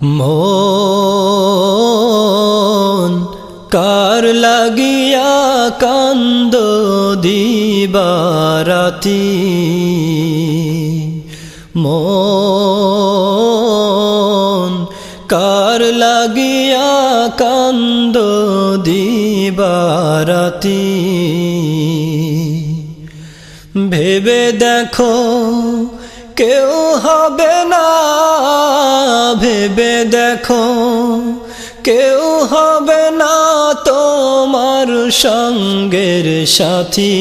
মন কার লাগিয়া কান্দ দিবারাতি? মন কার লাগিয়া কান্দ দিবারাতি? ভেবে দেখো কেউ হবে না, ভেবে দেখো। কেউ হবে না তোমার সঙ্গের সাথী।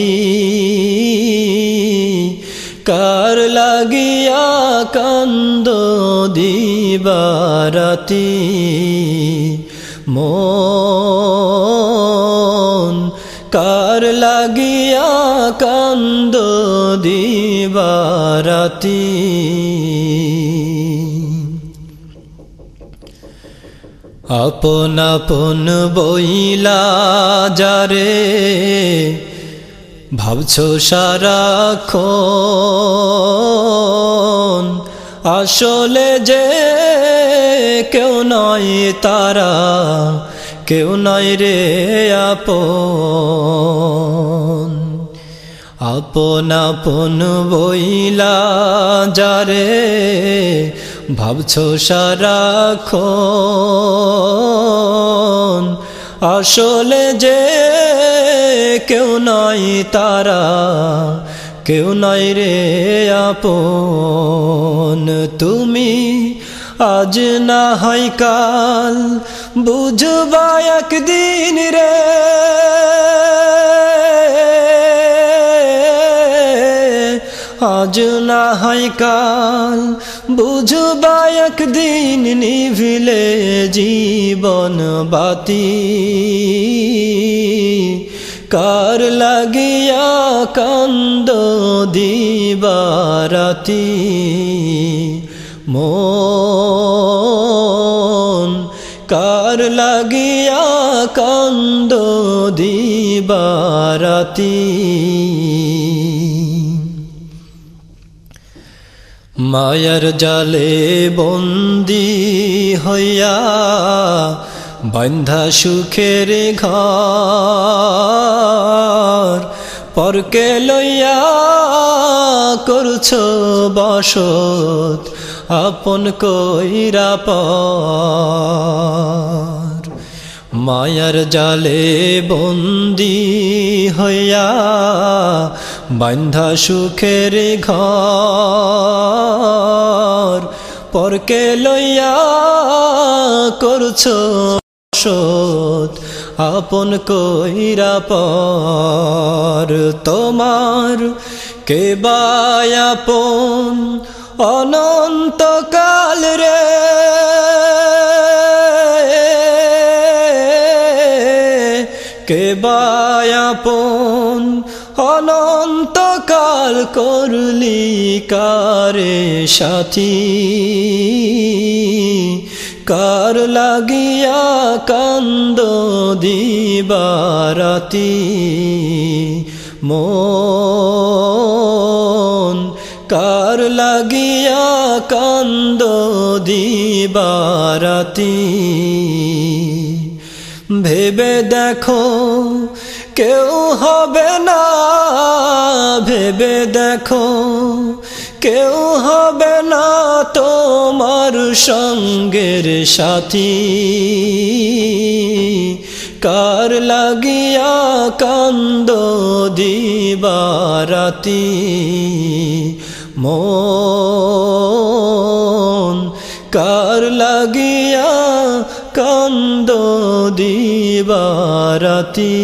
কার লাগিয়া কান্দ দিবারাতি? মন কার লাগিয়া কান্দ দিবারাতি? আপন আপন বইলা যারে, ভাবছ সারাক্ষণ। আসলে যে কেউ নয় তারা কেউ নয় রে আপন। আপন আপন বইলা যারে, ভাবছ সারাক্ষণ। আসলে যে কেউ নয় তারা, কেউ নয় রে আপন। তুমি আজ না হয় কাল বুঝবা একদিন রে। আজ না হয় কাল, বুঝবা একদিন নিভিলে জীবন বাতি। কার লাগিয়া কান্দ দিবারাতি কার লাগিয়া কান্দ দিবারাতি। মায়ার জালে বন্দি হইয়া বন্ধা সুখের ঘর পরকে লইয়া করছ বসত আপন কইরা পর মায়ার জালে বন্দি হইয়া বান্ধা সুখের ঘর পরকে লইয়া করছ সত আপন কইরা পর তোমার কে বায়াপন অনন্তকাল রে। কে বায়াপন? অনন্তকাল করলি কারে সাথী? কার লাগিয়া কান্দ দিবারাতি? মন, কার লাগিয়া কান্দ দিবারাতি? ভেবে দেখো কেউ হবে না। ভেবে দেখো কেউ হবে না তোমার সঙ্গের সাথী। কার লাগিয়া কান্দ দিবারাতি? মন কার লাগিয়া কান্দ দিবারাতি।